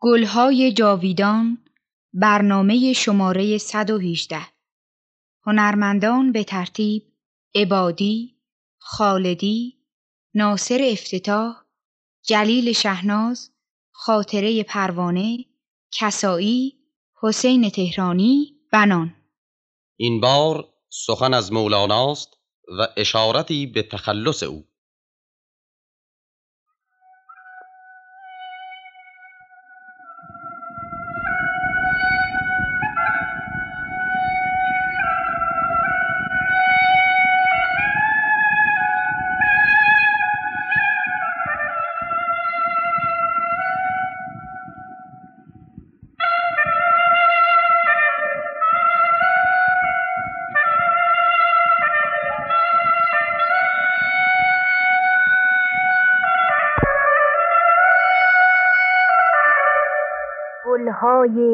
گلهای جاویدان برنامه شماره 118 هنرمندان به ترتیب عبادی، خالدی، ناصر افتتاح، جلیل شهناز، خاطره پروانه، کسایی، حسین تهرانی، بنان. این بار سخن از مولاناست و اشارتی به تخلص او.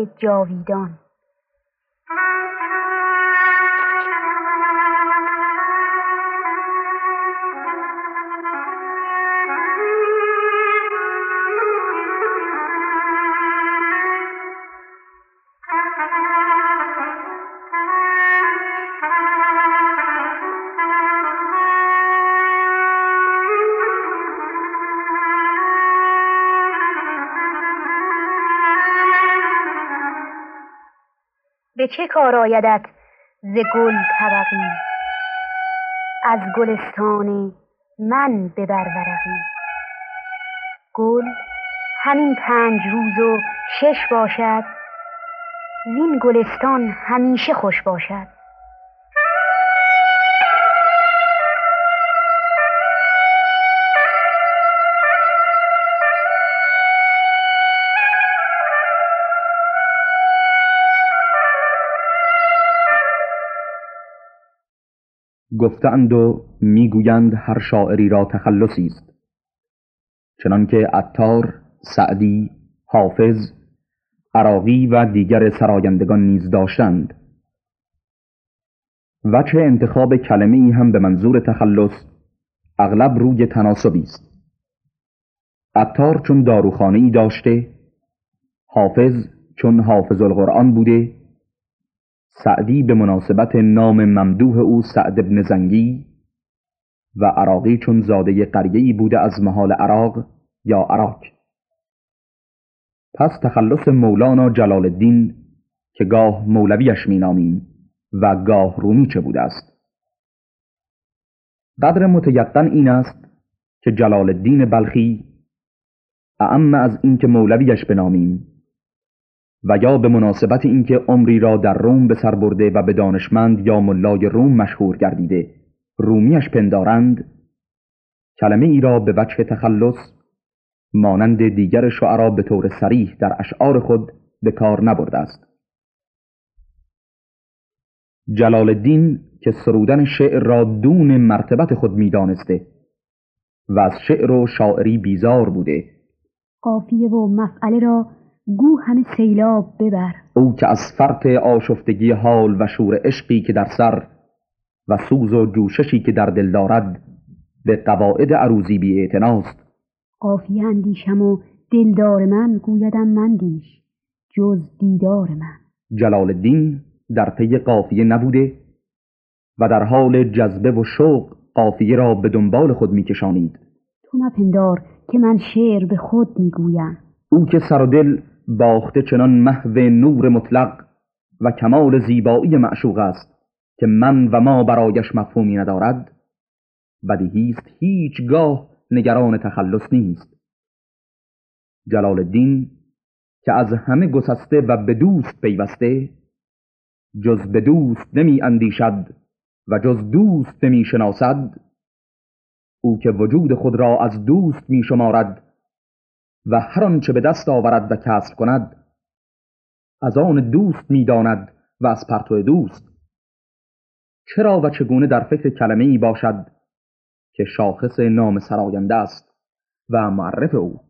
گلهای جاویدان. به چه کار آیدت ز گل طبقی؟ از گلستان من ببر ورقی گل همین پنج روز و شش باشد وین گلستان همیشه خوش باشد. گفتند و می‌گویند هر شاعری را تخلصی است. چنانکه عطار سعدی حافظ عراقی و دیگر سرایندگان نیز داشتند. وجه انتخاب کلمه ای هم به منظور تخلص اغلب روی تناسبی است. عطار چون داروخانه ای داشته حافظ چون حافظ القرآن بوده سعدی به مناسبت نام ممدوح او سعد ابن زنگی و عراقی چون زاده قریه‌ای بوده از محال عراق یا عراق. پس تخلص مولانا جلال الدین که گاه مولویش مینامیم و گاه رومی چه بوده است. قدر متیقن این است که جلال الدین بلخی اعم از اینکه مولویش بنامیم و یا به مناسبت اینکه عمری را در روم به سر برده و به دانشمند یا ملای روم مشهور گردیده. رومیش پندارند. کلمه ای را به وجه تخلص مانند دیگر شعرا به طور سریح در اشعار خود به کار نبرده است. جلال الدین که سرودن شعر را دون مرتبت خود می‌دانسته و از شعر و شاعری بیزار بوده. قافیه و مفعله را گو همه سیلاب ببر. او که از فرط آشفتگی حال و شور عشقی که در سر و سوز و جوششی که در دل دارد به قواعد عروزی بی اعتناست. قافیه اندیشم و دلدار من گویدم من دیش جز دیدار من. جلال الدین در پی قافیه نبوده و در حال جذبه و شوق قافیه را به دنبال خود میکشانید تو مپندار که من شعر به خود می‌گویم او که سر و دل باخته چنان محو نور مطلق و کمال زیبایی معشوق است که من و ما برایش مفهومی ندارد بدیهی است هیچگاه نگران تخلص نیست. جلال الدین که از همه گسسته و به دوست پیوسته جز به دوست نمی اندیشد و جز دوست نمی شناسد او که وجود خود را از دوست می شمارد و هر آنچه به دست آورد و کسب کند از آن دوست می‌داند و از پرتو دوست. چرا و چگونه در فکر کلمه ای باشد که شاخص نام سراینده است و معرف او؟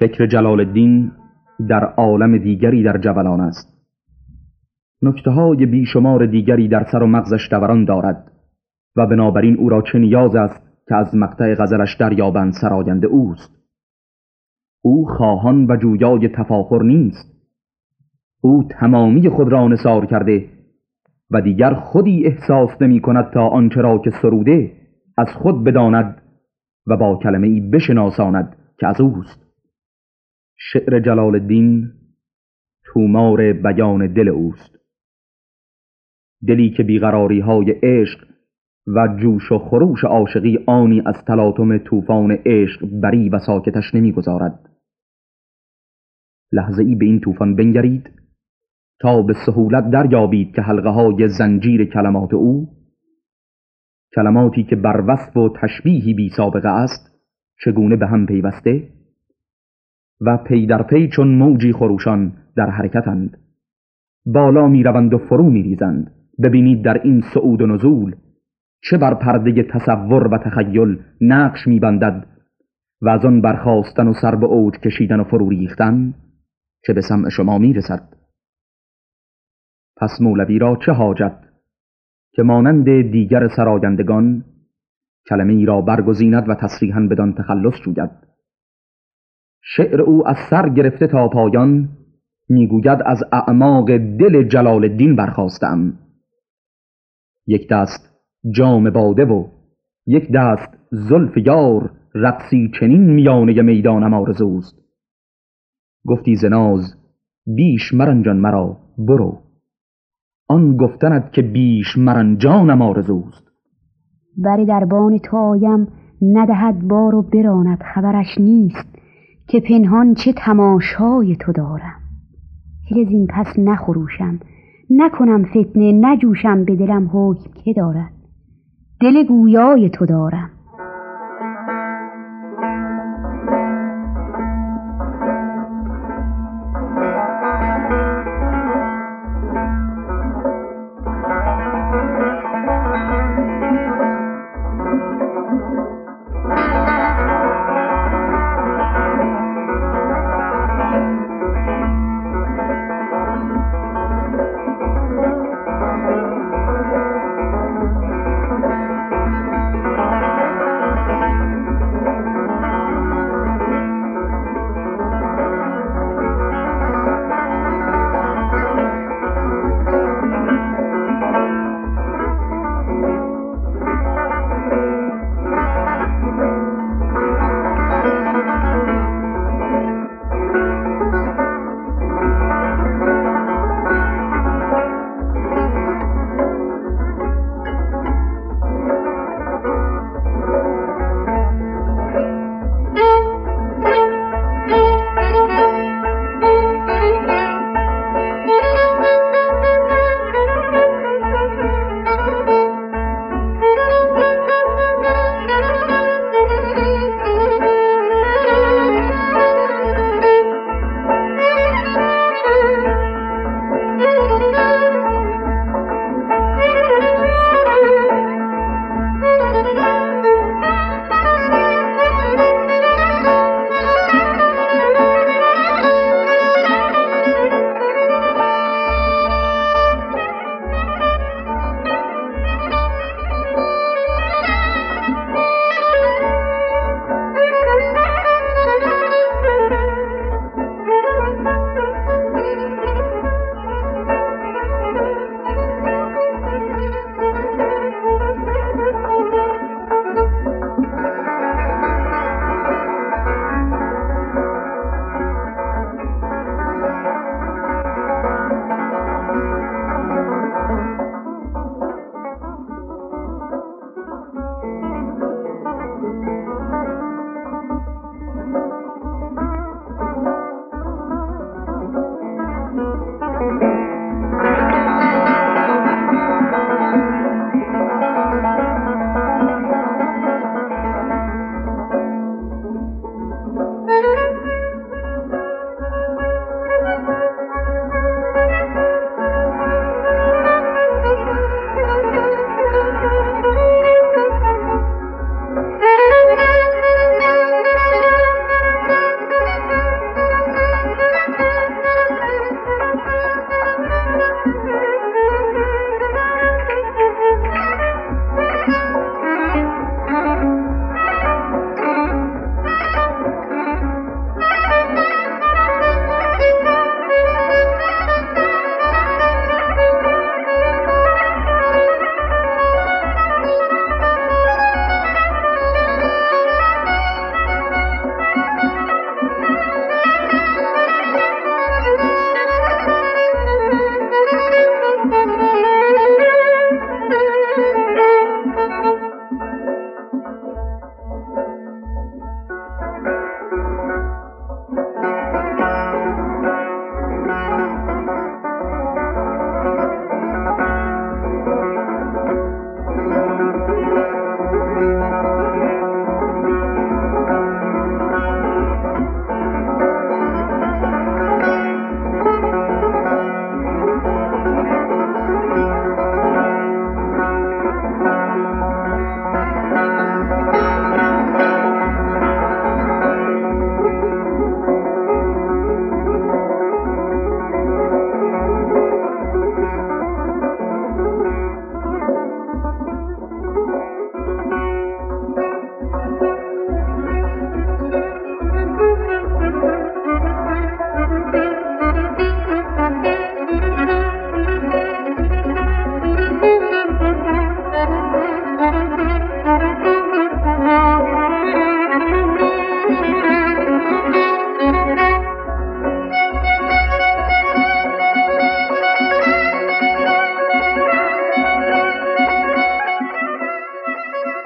فکر جلال الدین در عالم دیگری در جولان است. نکته های بیشمار دیگری در سر و مغزش دوران دارد و بنابراین او را چه نیاز است که از مقطع غزلش دریابند سراینده اوست. او خواهان و جویای تفاخر نیست. او تمامی خود را نثار کرده و دیگر خودی احساس نمی کند تا آنچه را که سروده از خود بداند و با کلمه ای بشناساند که از اوست. شعر جلال الدین تومار بیان دل اوست. دلی که بیقراری های عشق و جوش و خروش عاشقی آنی از تلاطم طوفان عشق بری و ساکتش نمی‌گذارد. لحظه ای به این طوفان بنگرید تا به سهولت دریابید که حلقه های زنجیر کلمات او کلماتی که بر وصف و تشبیهی بی سابقه است چگونه به هم پیوسته؟ و پی در پی چون موجی خروشان در حرکتند. بالا می روند و فرو می ریزند ببینید در این صعود و نزول چه بر پرده تصور و تخیل نقش می بندد و از آن برخاستن و سر به اوج کشیدن و فرو ریختن چه به سمع شما می رسد پس مولوی را چه حاجت که مانند دیگر سرایندگان کلمه ای را برگزیند و تصریحا بدان تخلص جوید؟ شعر او از سر گرفته تا پایان می‌گوید از اعماق دل جلال الدین برخواستم یک دست جام باده و یک دست زلف یار رقصی چنین میانه می‌دانم آرزوست. گفتی زناز بیش مرنجان مرا برو. آن گفتند که بیش مرنجانم آرزوست. بر دربان تو آیم ندهد بار و براند خبرش نیست. که پنهان چه تماشای تو دارم. هل این پس نخروشم نکنم فتنه نجوشم به دلم حکم که دارد. دل گویای تو دارم.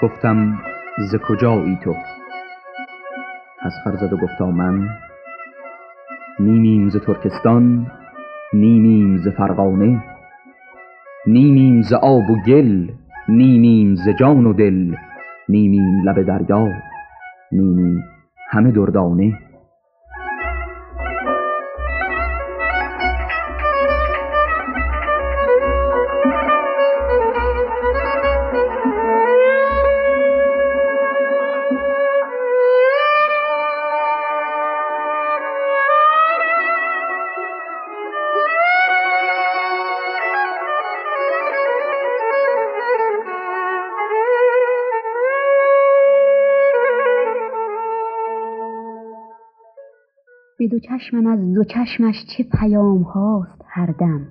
گفتم ز کجایی تو؟ از خرزد و گفتا من نیمیم ز ترکستان نیمیم ز فرغانه نیمیم ز آب و گل نیمیم ز جان و دل نیمیم لب دریا نیمیم همه دردانه. چشمم از دو چشمش چه پیام هاست هر دم.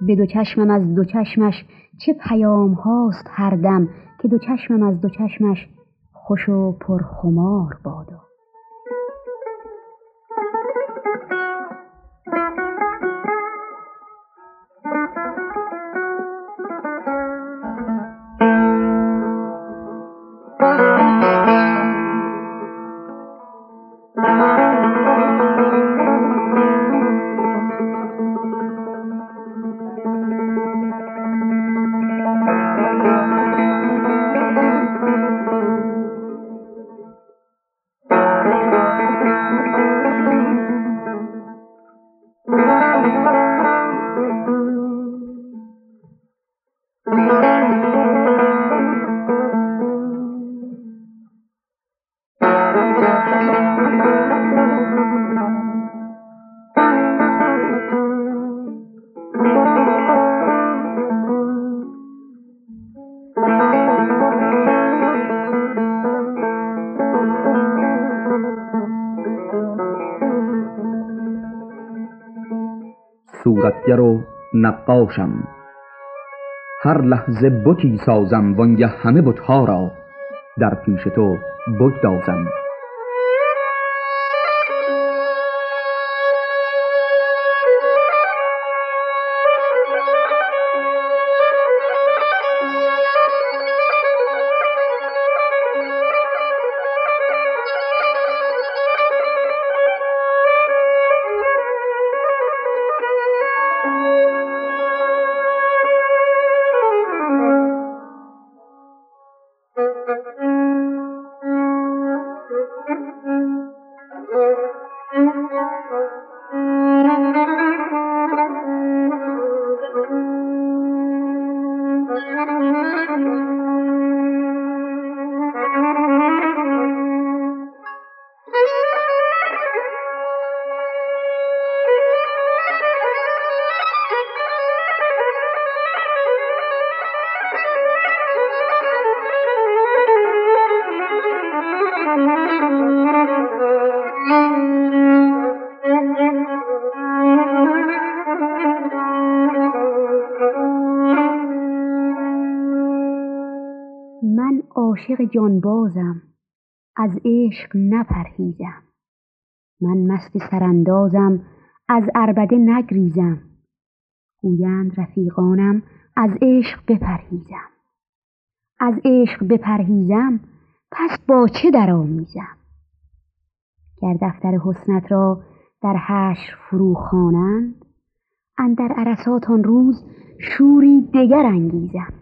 به دو چشمم از دو چشمش چه پیام هاست هر دم که دو چشمم از دو چشمش خوش و پرخمار صورتگر و نقاشم. هر لحظه بتی سازم وانگه همه بتها را در پیش تو بگدازم. عاشق جانبازم از عشق نپرهیزم. من مست سراندازم از عربده نگریزم. گویند رفیقانم از عشق بپرهیزم. از عشق بپرهیزم پس با چه درآمیزم؟ گر دفتر حسنت را در حشر فرو خوانند اندر عرصات آن روز شوری دگر انگیزم.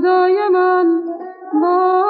خدای من. با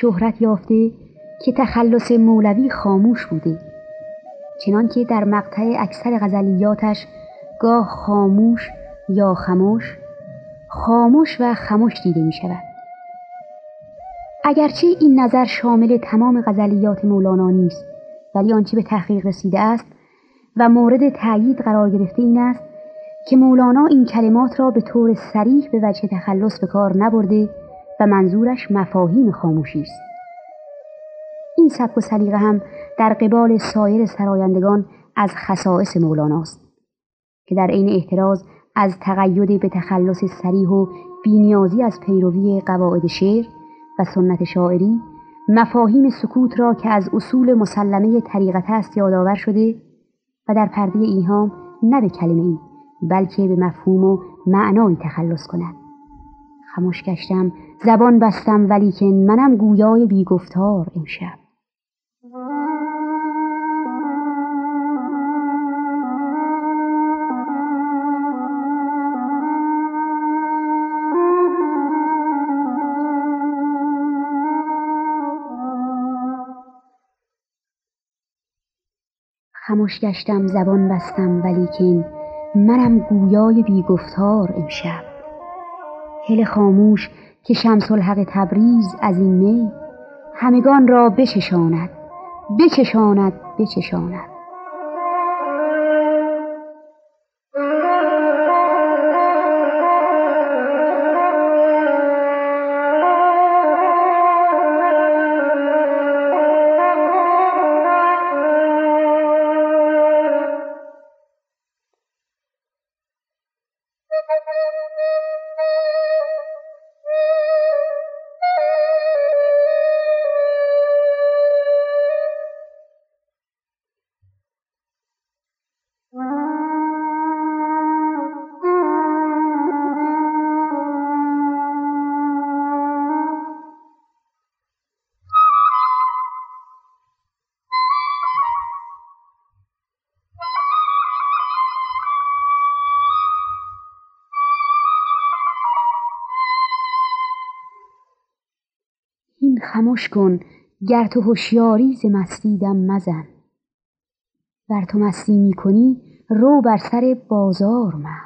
شهرت یافته که تخلص مولوی خاموش بوده چنانکه در مقطع اکثر غزلیاتش گاه خاموش یا خموش خاموش و خموش دیده می شود اگرچه این نظر شامل تمام غزلیات مولانا نیست ولی آنچه به تحقیق رسیده است و مورد تأیید قرار گرفته این است که مولانا این کلمات را به طور سریح به وجه تخلص به کار نبرده و منظورش مفاهیم خاموشی است. این سبک و سلیقه هم در قبال سایر سرایندگان از خصائص مولاناست که در عین احتراز از تقید به تخلص سریح و بینیازی از پیروی قواعد شعر و سنت شاعری مفاهیم سکوت را که از اصول مسلمه طریقت است یادآور شده و در پرده ایهام نه به کلمه ای بلکه به مفهوم و معنایی تخلص کند. خموش گشتم زبان بستم ولیکن منم گویای بی گفتار امشب. خموش گشتم زبان بستم ولیکن منم گویای بی گفتار امشب. هل خاموش که شمس الحق تبریز از این می همگان را بچشاند بچشاند بچشاند. خموش کن گر تو هوشیاری ز مستی مزن. ور تو مستی می کنی رو بر سر بازار مست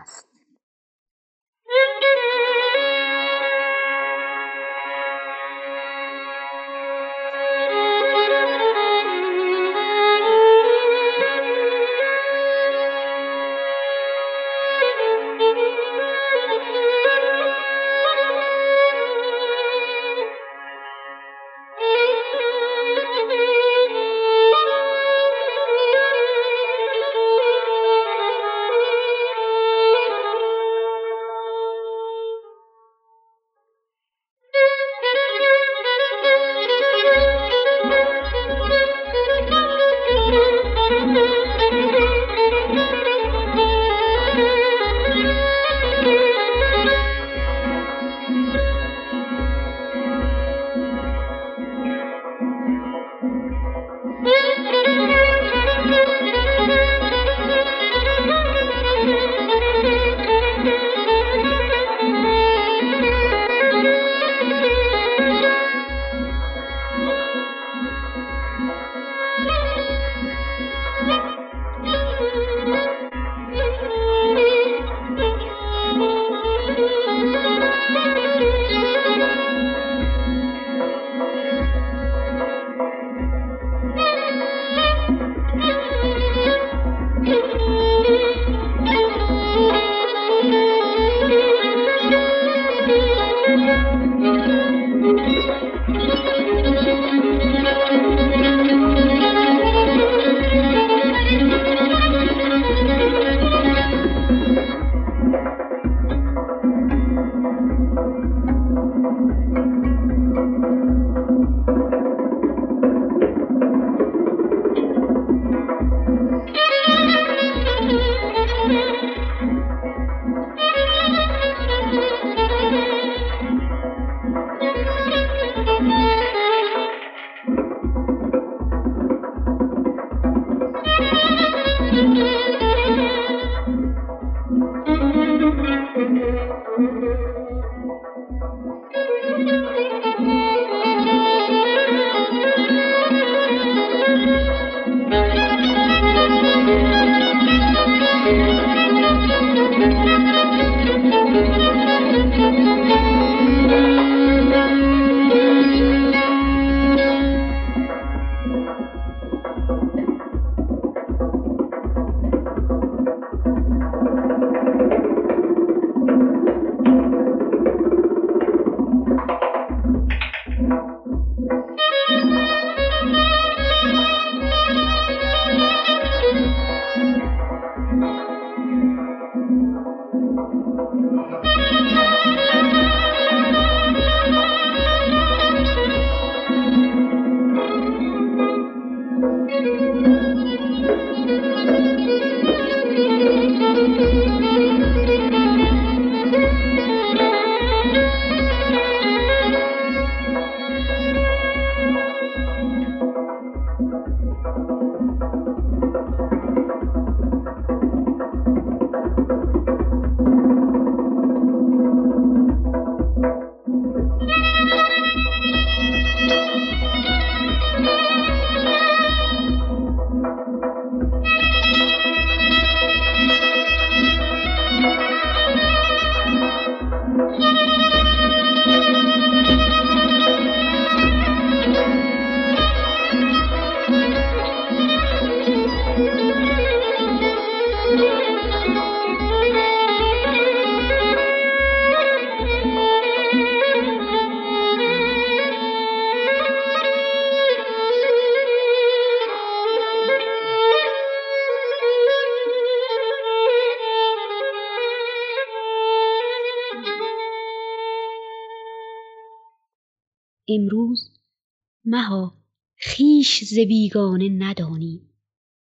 مها خیش ز بیگانه ندانیم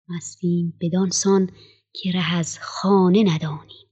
مستیم بدانسان که ره از خانه ندانیم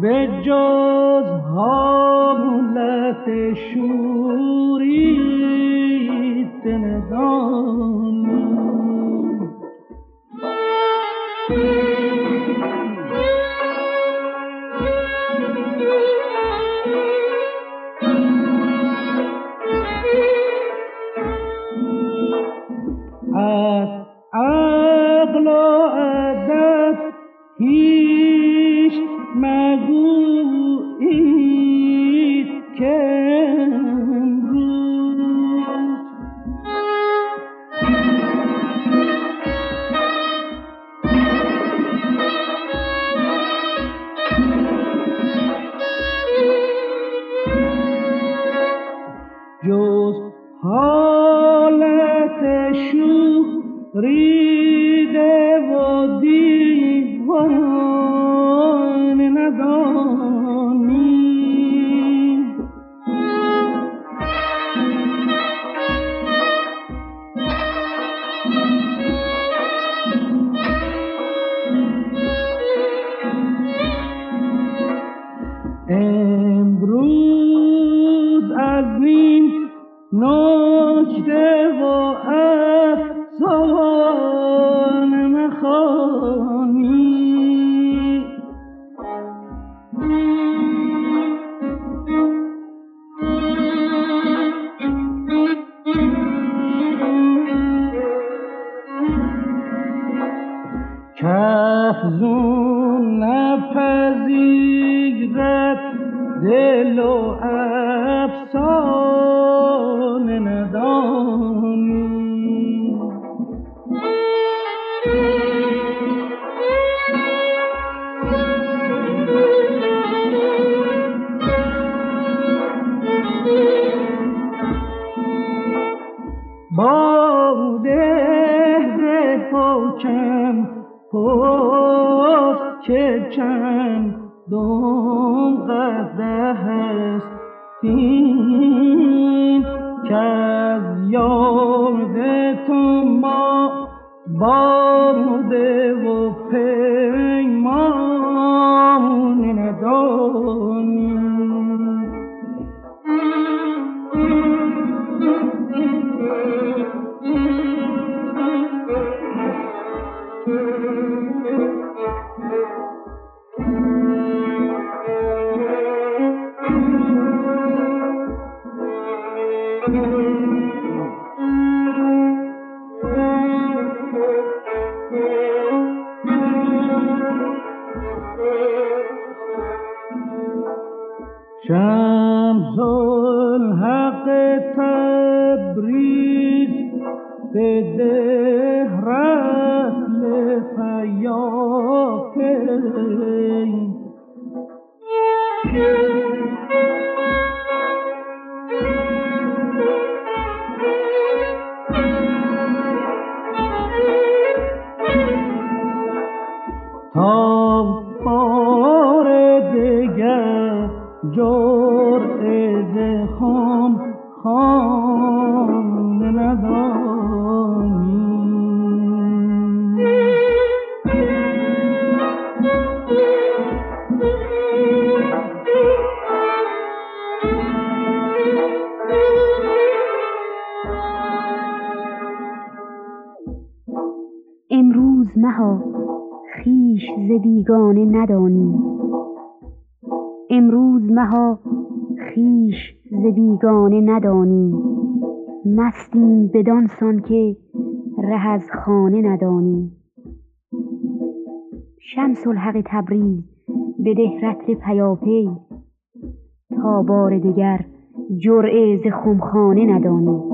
بیگانه مستیم بدانسان که ره از خانه ندانیم شمس الحق تبریز بده رطل پیاپی تا بار دگر جرعه ز خمخانه ندانیم